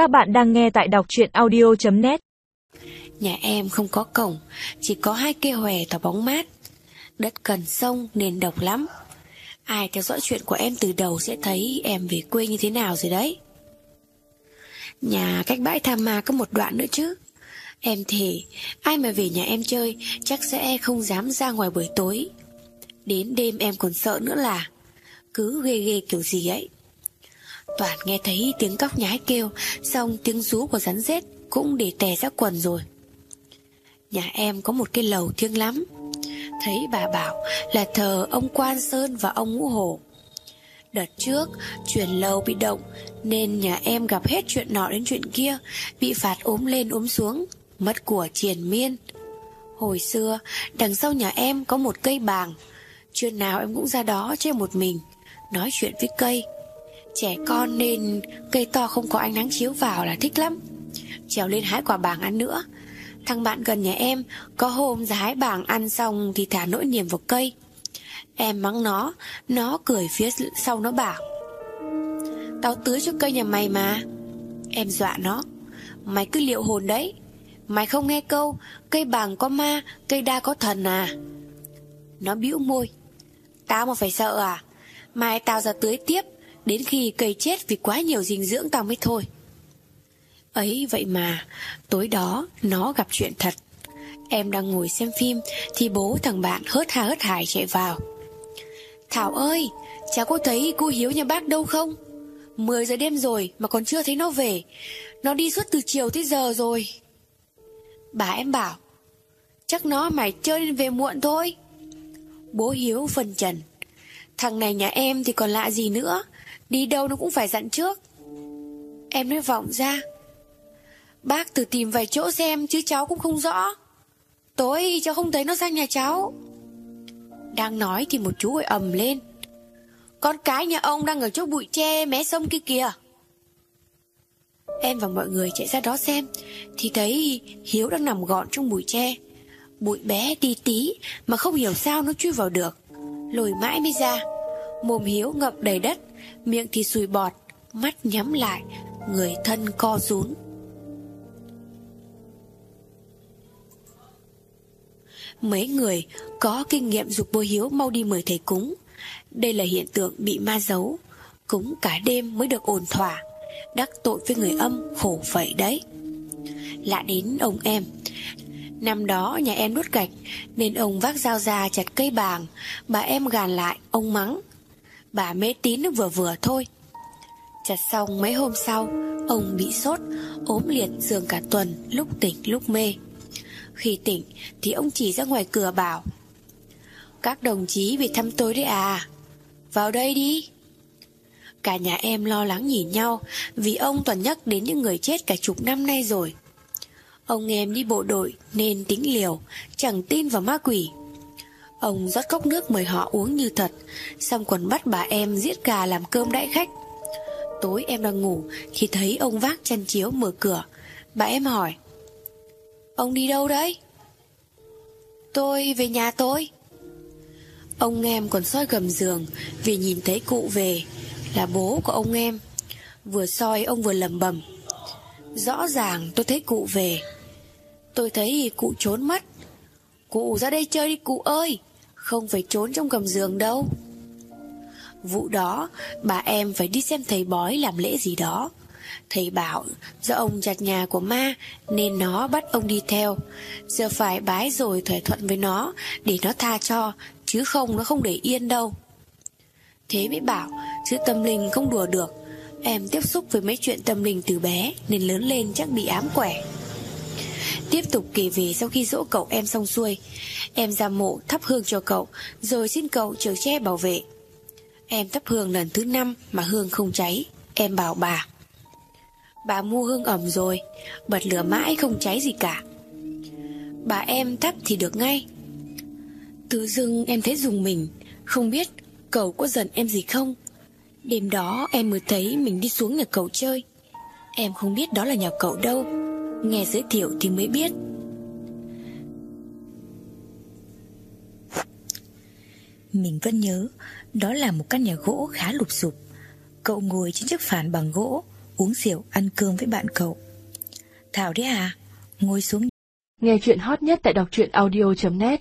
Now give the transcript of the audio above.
Các bạn đang nghe tại đọc truyện audio.net Nhà em không có cổng, Chỉ có hai cây hòe tỏ bóng mát. Đất cần sông nên độc lắm. Ai theo dõi chuyện của em từ đầu Sẽ thấy em về quê như thế nào rồi đấy. Nhà cách bãi Tham Ma có một đoạn nữa chứ. Em thề, Ai mà về nhà em chơi, Chắc sẽ không dám ra ngoài buổi tối. Đến đêm em còn sợ nữa là Cứ ghê ghê kiểu gì ấy. Toàn nghe thấy tiếng cóc nhái kêu, Xong tiếng rú của rắn rết Cũng để tè ra quần rồi. Nhà em có một cái lầu thiêng lắm. Thấy bà bảo là thờ ông Quan Sơn và ông Ngũ Hổ Đợt trước, chuyển lầu bị động Nên nhà em gặp hết chuyện nọ đến chuyện kia, Bị phạt ốm lên ốm xuống, Mất của triền miên. Hồi xưa, đằng sau nhà em có một cây bàng chuyện nào em cũng ra đó chơi một mình, Nói chuyện với cây. Trẻ con nên cây to không có ánh nắng chiếu vào là thích lắm. Trèo lên hái quả bàng ăn nữa. Thằng bạn gần nhà em Có hôm ra hái bàng ăn xong Thì thả nỗi niềm vào cây. Em mắng nó Nó cười phía sau nó bảo, Tao tưới cho cây nhà mày mà. Em dọa nó, Mày cứ liệu hồn đấy. Mày không nghe câu, Cây bàng có ma, Cây đa có thần à? Nó bĩu môi, Tao mà phải sợ à? Mai tao ra tưới tiếp. Đến khi cây chết vì quá nhiều dinh dưỡng tao mới thôi. Ấy vậy mà, Tối đó nó gặp chuyện thật. Em đang ngồi xem phim Thì bố thằng bạn hớt hà hớt hải chạy vào. Thảo ơi Cháu có thấy cô Hiếu nhà bác đâu không? 10 giờ đêm rồi mà còn chưa thấy nó về. Nó đi suốt từ chiều tới giờ rồi. Bà em bảo, Chắc nó mày chơi nên về muộn thôi. Bố Hiếu phân trần, Thằng này nhà em thì còn lạ gì nữa. Đi đâu nó cũng phải dặn trước. Em nói vọng ra. Bác thử tìm vài chỗ xem, Chứ cháu cũng không rõ. Tối cháu không thấy nó sang nhà cháu. Đang nói thì một chú gọi ầm lên. Con cái nhà ông đang ở chỗ bụi tre, mé sông kia kìa. Em và mọi người chạy ra đó xem. Thì thấy Hiếu đang nằm gọn trong bụi tre. Bụi bé tí tí Mà không hiểu sao nó chui vào được. Lồi mãi mới ra. Mồm Hiếu ngập đầy đất. Miệng thì sùi bọt, Mắt nhắm lại, Người thân co rún Mấy người có kinh nghiệm dục bố Hiếu mau đi mời thầy cúng. Đây là hiện tượng bị ma giấu Cúng cả đêm mới được ổn thỏa. Đắc tội với người âm, khổ vậy đấy. Lạ đến ông em. Năm đó nhà em đốt gạch, Nên ông vác dao ra chặt cây bàng. Bà em gàn lại, ông mắng. Bà mê tín nó vừa vừa thôi. Chặt xong mấy hôm sau, Ông bị sốt, ốm liệt giường cả tuần, Lúc tỉnh, lúc mê. Khi tỉnh thì ông chỉ ra ngoài cửa bảo, Các đồng chí về thăm tôi đấy à? Vào đây đi. Cả nhà em lo lắng nhìn nhau Vì ông toàn nhắc đến những người chết cả chục năm nay rồi. Ông em đi bộ đội nên tính liều, Chẳng tin vào ma quỷ. Ông rót cốc nước mời họ uống như thật, Xong còn bắt bà em giết gà làm cơm đãi khách. Tối em đang ngủ Thì thấy ông vác chăn chiếu mở cửa, Bà em hỏi, Ông đi đâu đấy? Tôi về nhà tôi. Ông em còn soi gầm giường, Vì nhìn thấy cụ về Là bố của ông em. Vừa soi, ông vừa lầm bầm Rõ ràng tôi thấy cụ về. Tôi thấy cụ trốn mất. Cụ ra đây chơi đi, cụ ơi. Không phải trốn trong gầm giường đâu. Vụ đó, Bà em phải đi xem thầy bói làm lễ gì đó. Thầy bảo, Do ông chặt nhà của ma, Nên nó bắt ông đi theo. Giờ phải bái rồi thỏa thuận với nó, Để nó tha cho, Chứ không, nó không để yên đâu. Thế mới bảo, Chứ tâm linh không đùa được. Em tiếp xúc với mấy chuyện tâm linh từ bé, Nên lớn lên chắc bị ám quẻ. Tiếp tục kể về sau khi dỗ cậu em xong xuôi. Em ra mộ thắp hương cho cậu, Rồi xin cậu chở che bảo vệ. Em thắp hương lần thứ năm Mà hương không cháy. Em bảo bà Bà mua hương ẩm rồi, Bật lửa mãi không cháy gì cả. Bà em thắp thì được ngay. Tự dưng em thấy dùng mình, Không biết cậu có giận em gì không. Đêm đó em mới thấy mình đi xuống nhà cậu chơi. Em không biết đó là nhà cậu đâu. Nghe giới thiệu thì mới biết Mình vẫn nhớ, Đó là một căn nhà gỗ khá lụp sụp Cậu ngồi trên chiếc phản bằng gỗ, uống rượu, ăn cơm với bạn cậu. Thảo đấy à? Ngồi xuống Nghe chuyện hot nhất tại đọc truyện audio.net